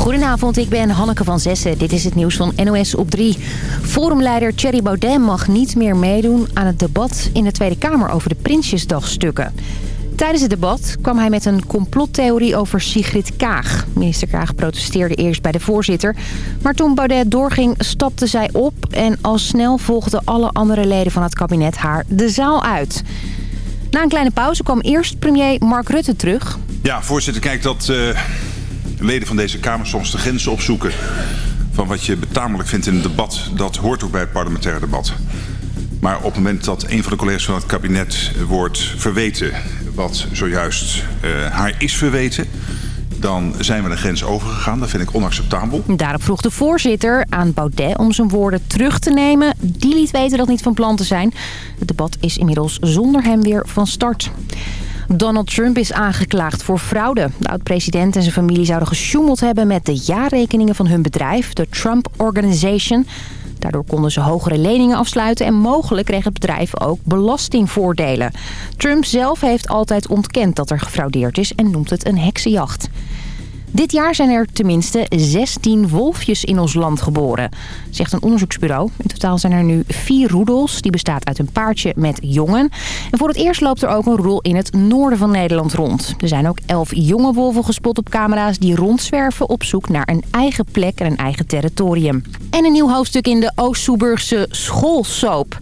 Goedenavond, ik ben Hanneke van Zessen. Dit is het nieuws van NOS op 3. Forumleider Thierry Baudet mag niet meer meedoen aan het debat in de Tweede Kamer over de Prinsjesdagstukken. Tijdens het debat kwam hij met een complottheorie over Sigrid Kaag. Minister Kaag protesteerde eerst bij de voorzitter. Maar toen Baudet doorging, stapte zij op... en al snel volgden alle andere leden van het kabinet haar de zaal uit. Na een kleine pauze kwam eerst premier Mark Rutte terug. Ja, voorzitter, kijk dat uh, leden van deze Kamer soms de grenzen opzoeken... van wat je betamelijk vindt in een debat. Dat hoort ook bij het parlementaire debat. Maar op het moment dat een van de collega's van het kabinet wordt verweten... wat zojuist uh, haar is verweten dan zijn we de grens overgegaan. Dat vind ik onacceptabel. Daarop vroeg de voorzitter aan Baudet om zijn woorden terug te nemen. Die liet weten dat niet van plan te zijn. Het debat is inmiddels zonder hem weer van start. Donald Trump is aangeklaagd voor fraude. De oud-president en zijn familie zouden gesjoemeld hebben met de jaarrekeningen van hun bedrijf, de Trump Organization. Daardoor konden ze hogere leningen afsluiten en mogelijk kreeg het bedrijf ook belastingvoordelen. Trump zelf heeft altijd ontkend dat er gefraudeerd is en noemt het een heksenjacht. Dit jaar zijn er tenminste 16 wolfjes in ons land geboren, zegt een onderzoeksbureau. In totaal zijn er nu vier roedels. Die bestaat uit een paardje met jongen. En voor het eerst loopt er ook een roedel in het noorden van Nederland rond. Er zijn ook elf jonge wolven gespot op camera's die rondzwerven op zoek naar een eigen plek en een eigen territorium. En een nieuw hoofdstuk in de Oost-Soeburgse schoolsoap.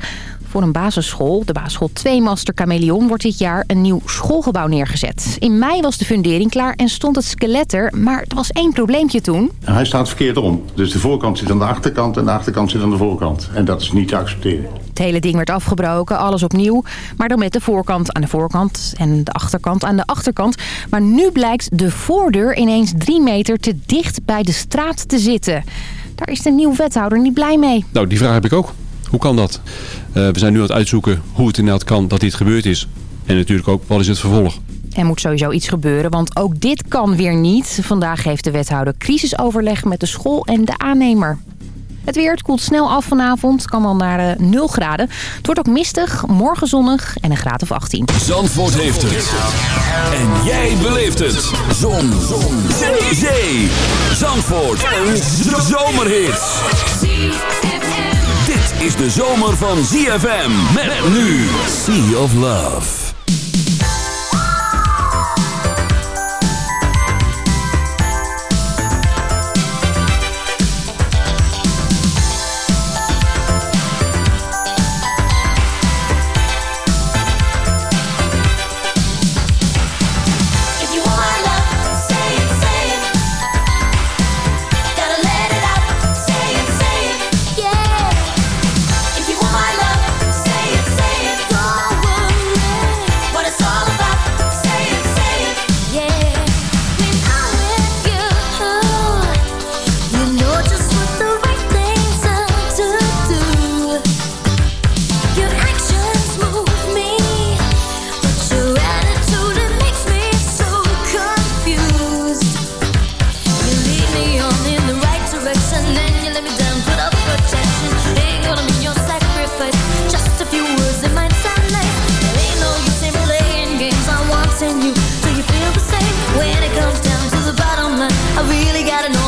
Voor een basisschool, de basisschool 2 Master Chameleon, wordt dit jaar een nieuw schoolgebouw neergezet. In mei was de fundering klaar en stond het skelet er, maar er was één probleempje toen. Hij staat verkeerd om. Dus de voorkant zit aan de achterkant en de achterkant zit aan de voorkant. En dat is niet te accepteren. Het hele ding werd afgebroken, alles opnieuw. Maar dan met de voorkant aan de voorkant en de achterkant aan de achterkant. Maar nu blijkt de voordeur ineens drie meter te dicht bij de straat te zitten. Daar is de nieuwe wethouder niet blij mee. Nou, die vraag heb ik ook. Hoe kan dat? Uh, we zijn nu aan het uitzoeken hoe het inderdaad kan dat dit gebeurd is. En natuurlijk ook, wat is het vervolg? Er moet sowieso iets gebeuren, want ook dit kan weer niet. Vandaag heeft de wethouder crisisoverleg met de school en de aannemer. Het weer, het koelt snel af vanavond. kan al naar uh, 0 graden. Het wordt ook mistig, morgen zonnig en een graad of 18. Zandvoort heeft het. En jij beleeft het. Zon. Zon. Zee. Zee. Zandvoort. Een zomerhit is de zomer van ZFM. Met nu Sea of Love. gotta know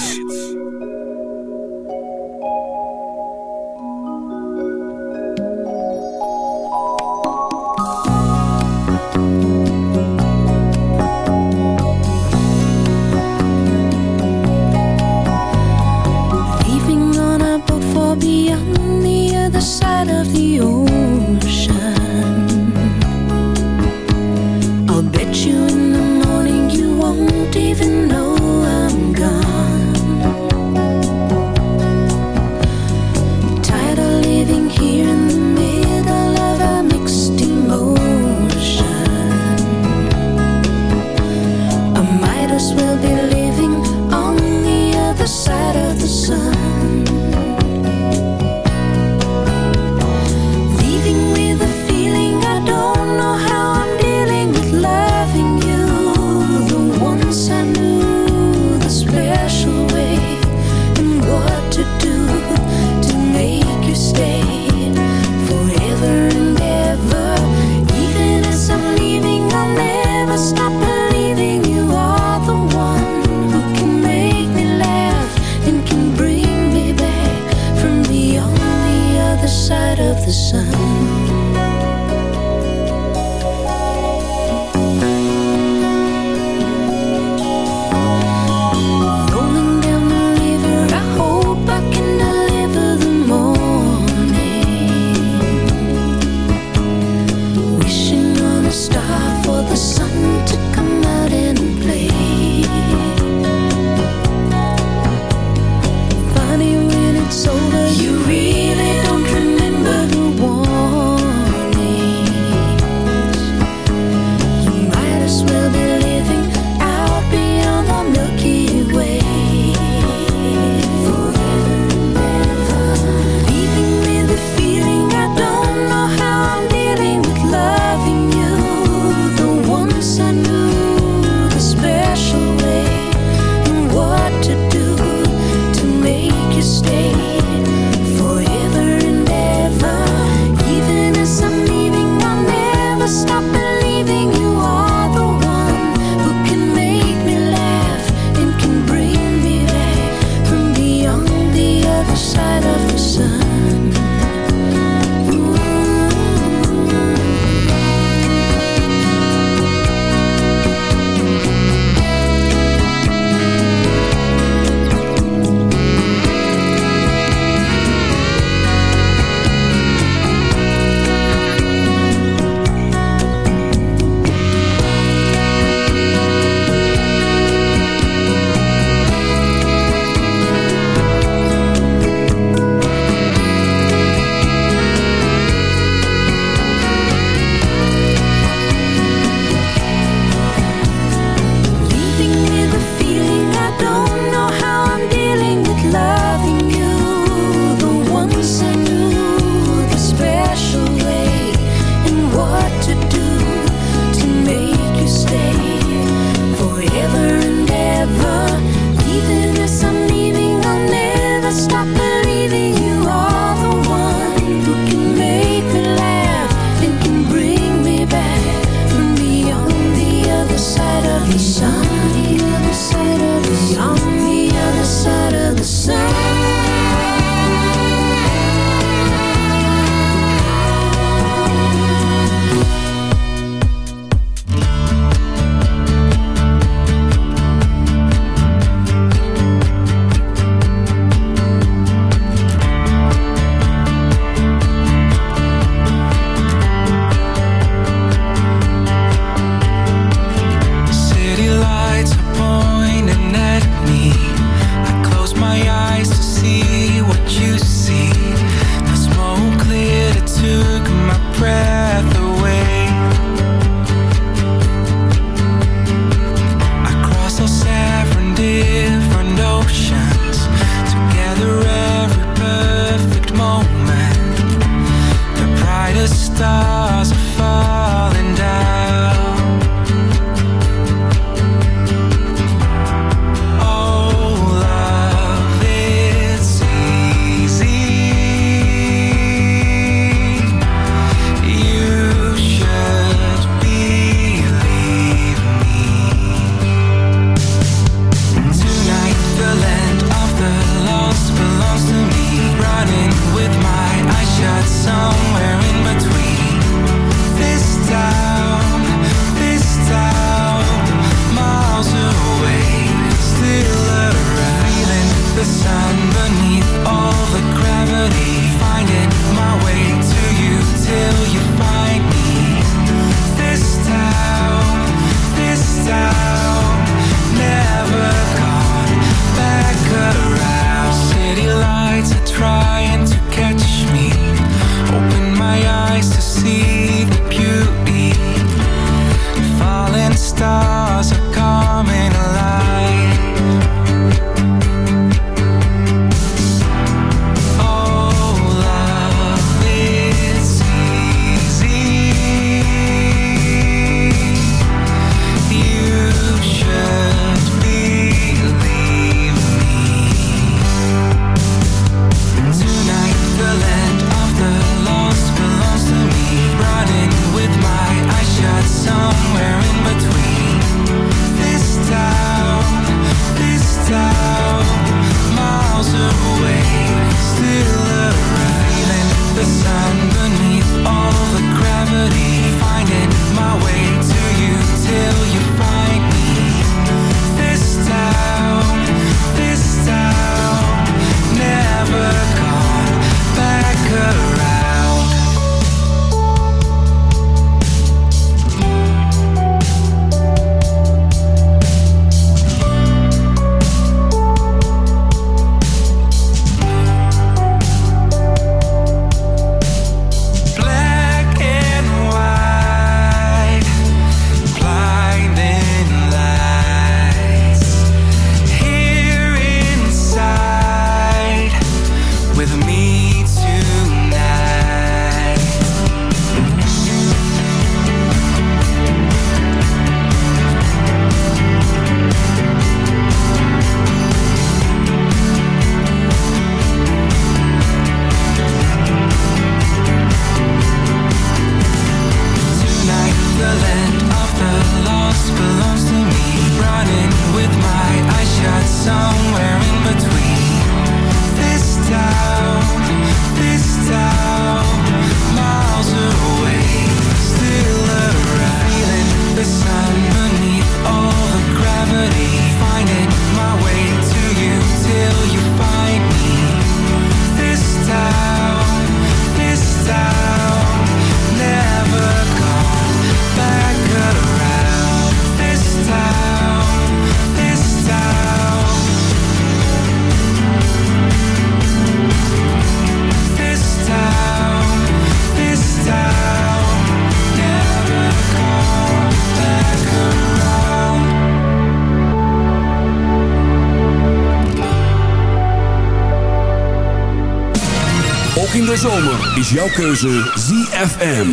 zomer is jouw keuze ZFM.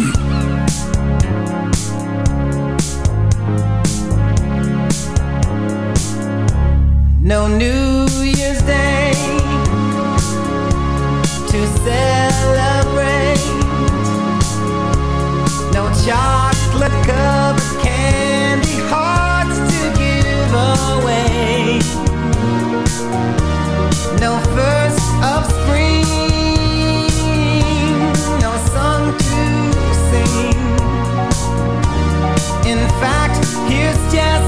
No New Year's Day to celebrate. No chocolate In fact, here's just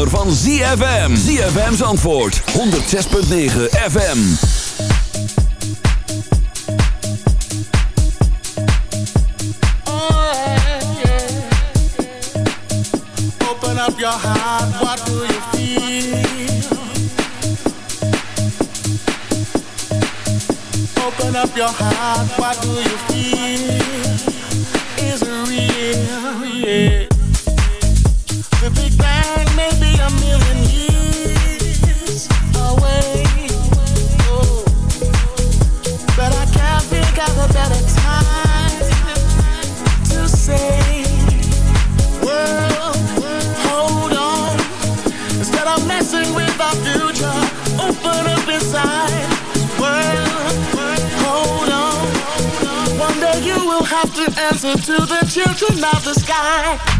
zomer van ZFM. ZFM's antwoord. 106.9 FM. Oh, yeah, yeah. Open up your heart, what do you feel? Open up your heart, what do you feel? Is real? Yeah. answer to the children of the sky.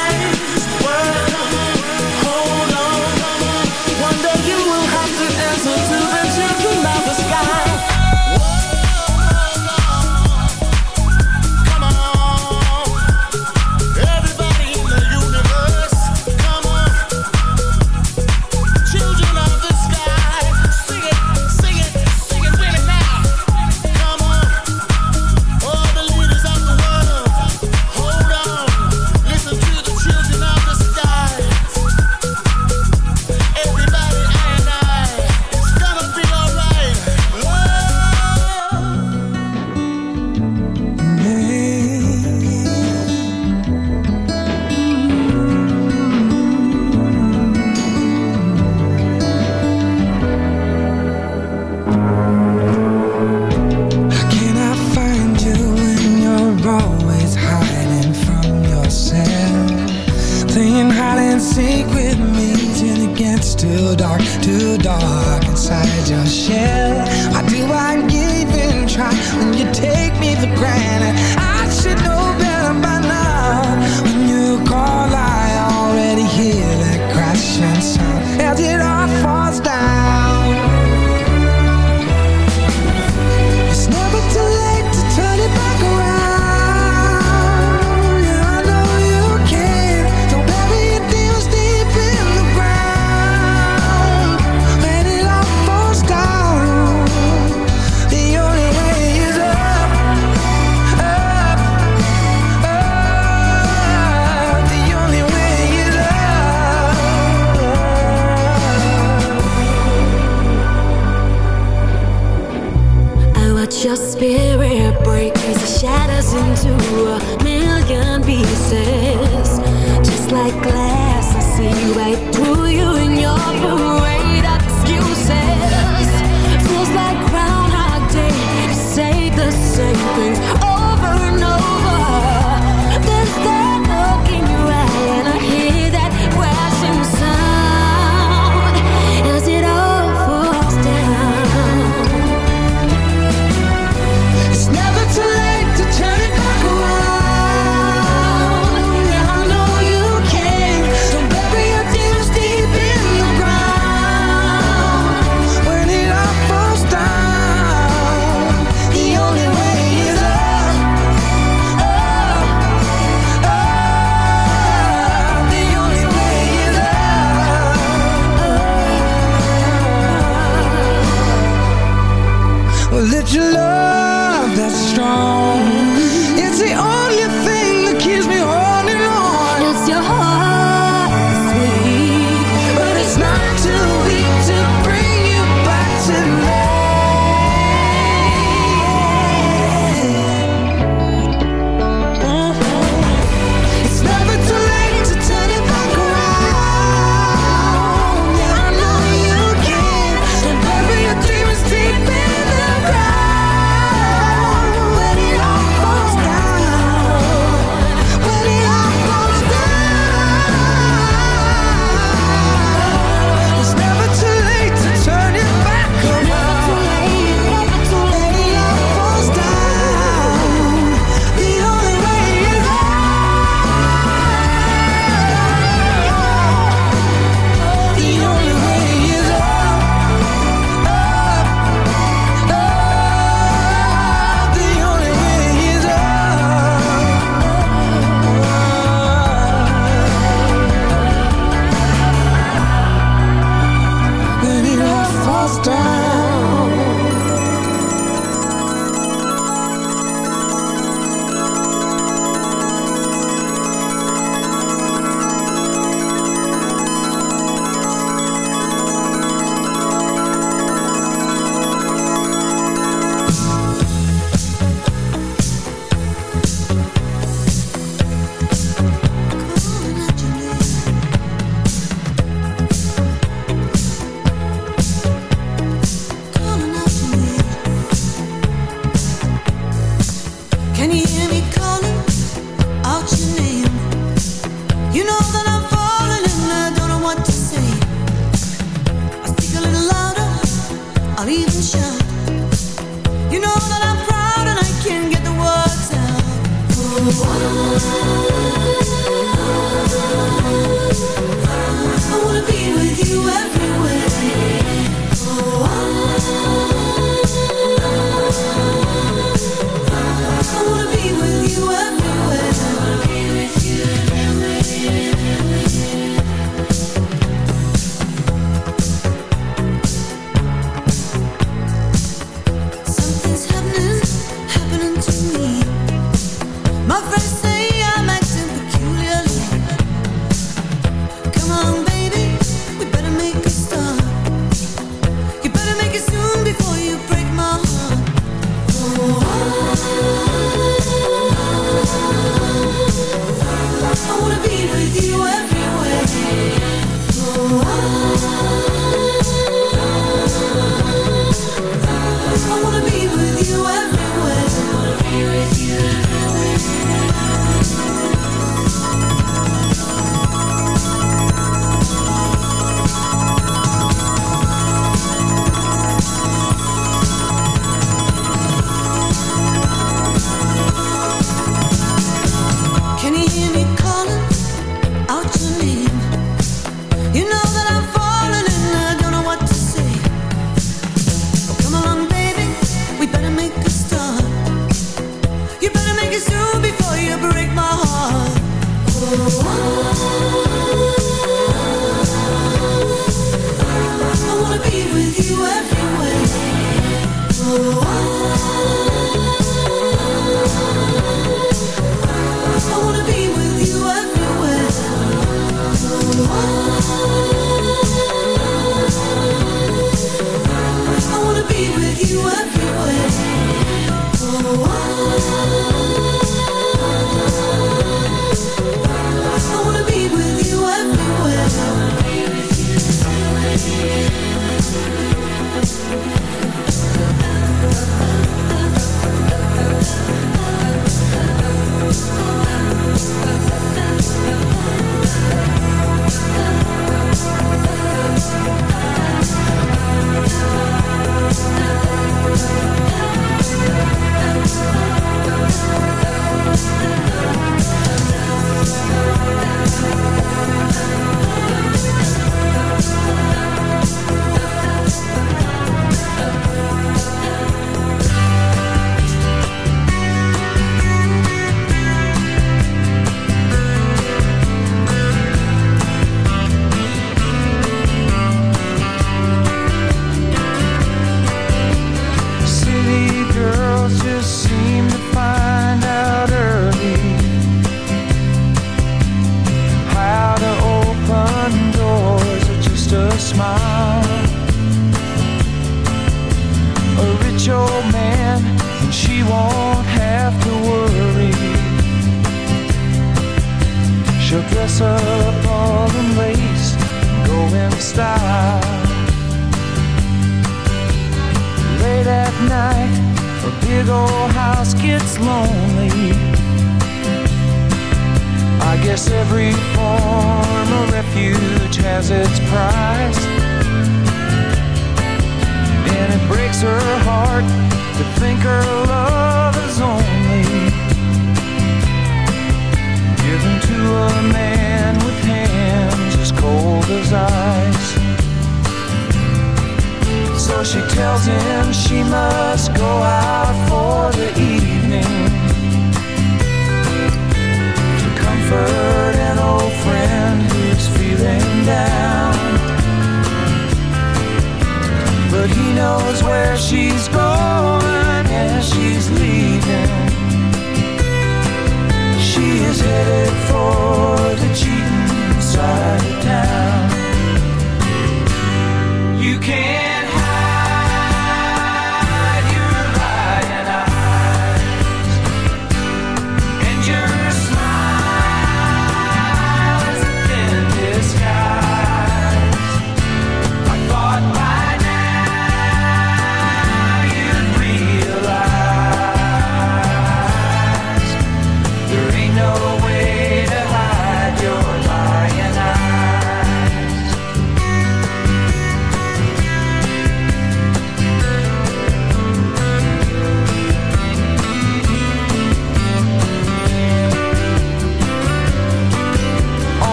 My friends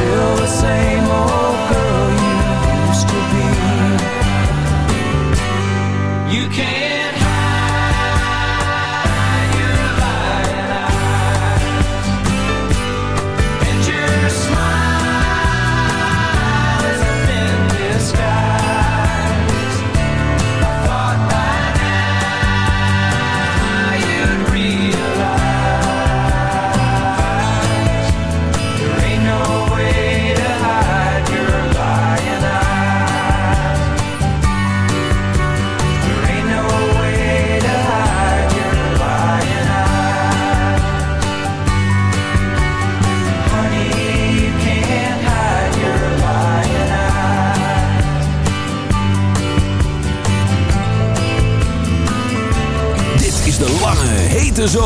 still the same old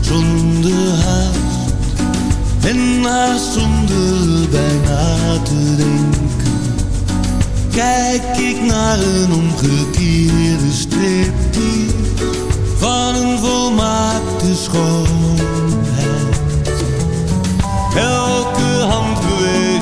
zonder haast en haast zonder bijna te denken. Kijk ik naar een omgekeerde strip van een volmaakte schoonheid. Elke hand beweegt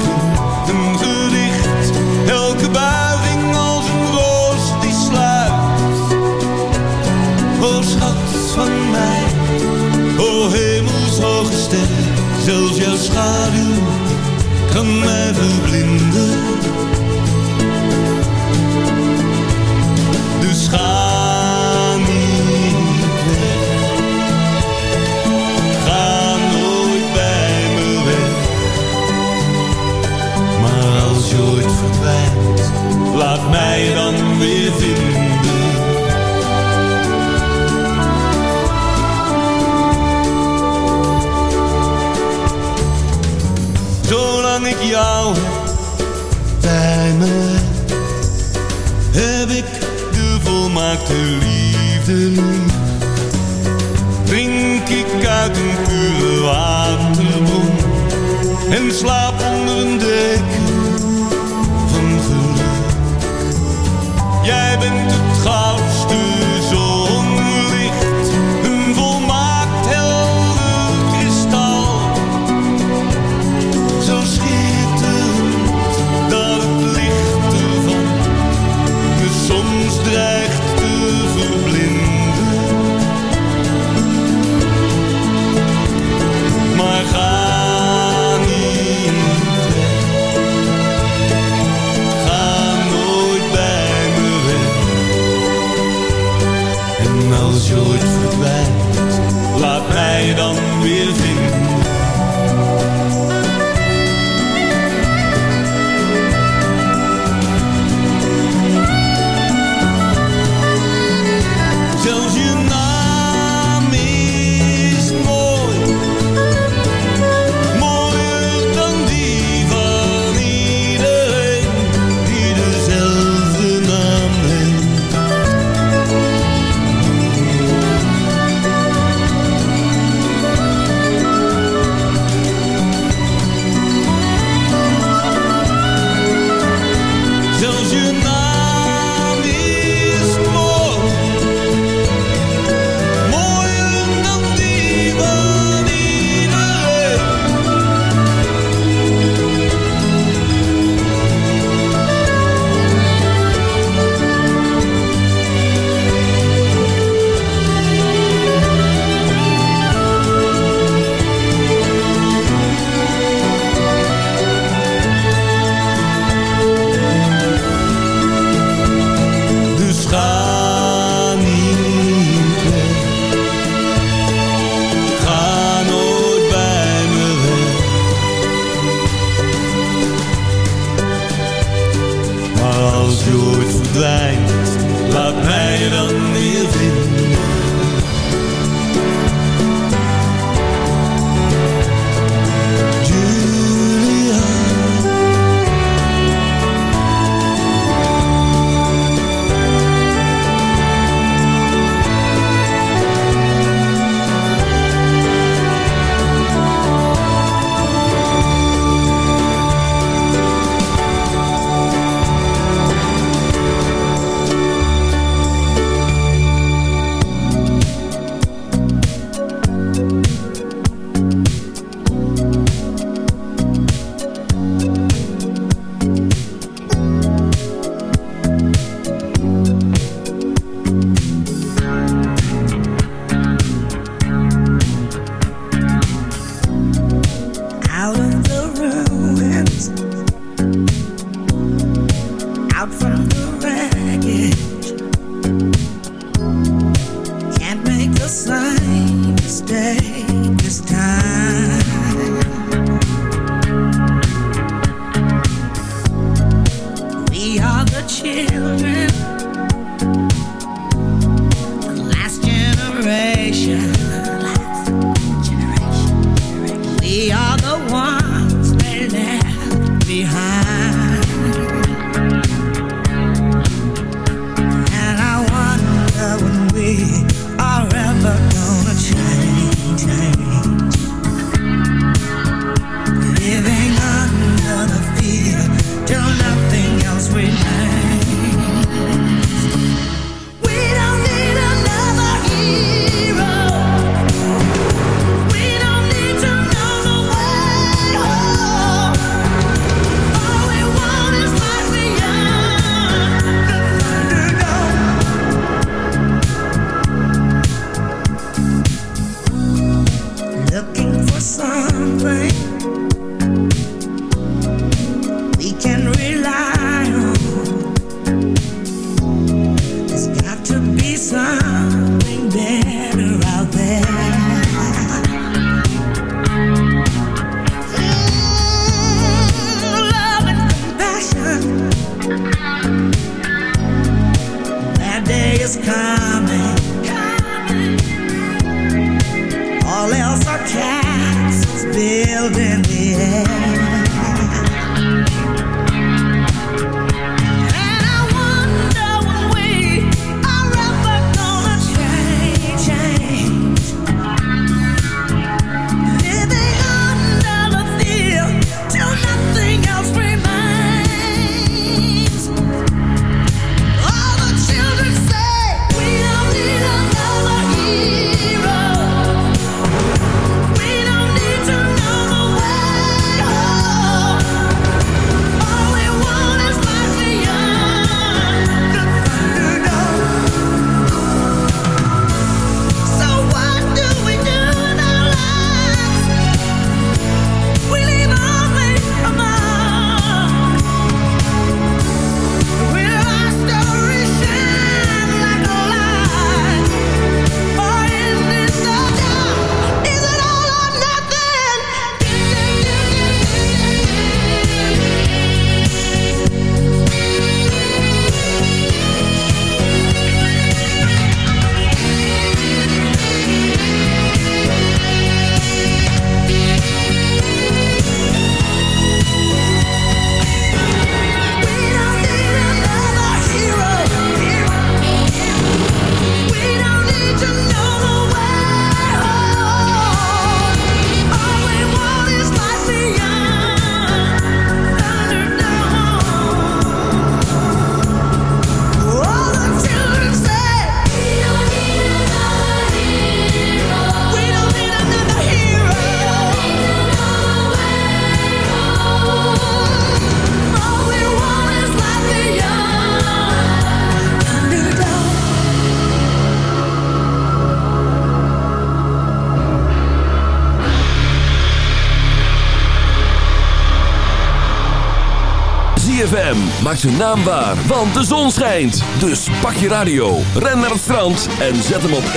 Maak zijn naam waar, want de zon schijnt. Dus pak je radio, ren naar het strand en zet hem op 106.9.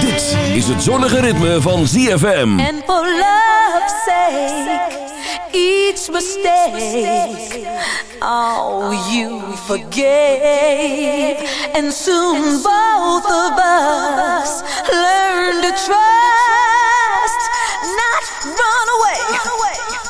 Dit is het zonnige ritme van ZFM. And for love's sake, each mistake, oh you forgave. And soon both of us learn to trust, not run away.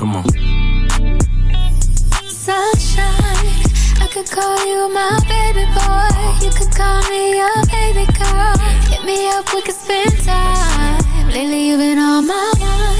Come on. Sunshine, I could call you my baby boy. You could call me your baby girl. Hit me up, we could spend time. Lately, you've been on my mind.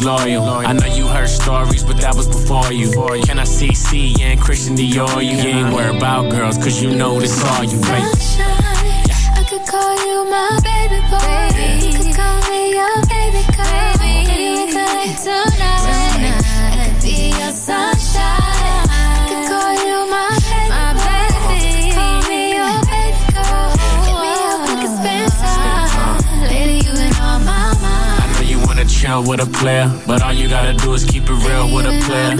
loyal. I know you heard stories, but that was before you. Can I see C and Christian Dior? You ain't worried about girls, cause you know this all you make. I could call you my baby boy. You could call me your baby girl. Could tonight. Chill with a player, but all you gotta do is keep it real with a player.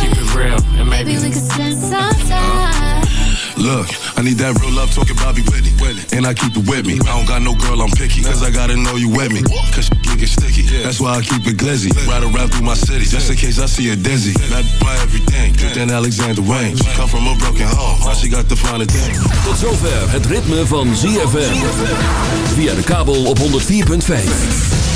Keep it real, and maybe Maybe we could spend some time. Look, I need that real love talking Bobby Whitney. And I keep it with me. I don't got no girl, I'm picky. Cause I gotta know you with me. Cause shit get sticky. That's why I keep it glizzy. Ride around through my city, just in case I see a dizzy. Not by everything. Then Alexander Wayne. Come from a broken home. Now she got the finer thing. Tot zover het ritme van ZFM. Via de kabel op 104.5.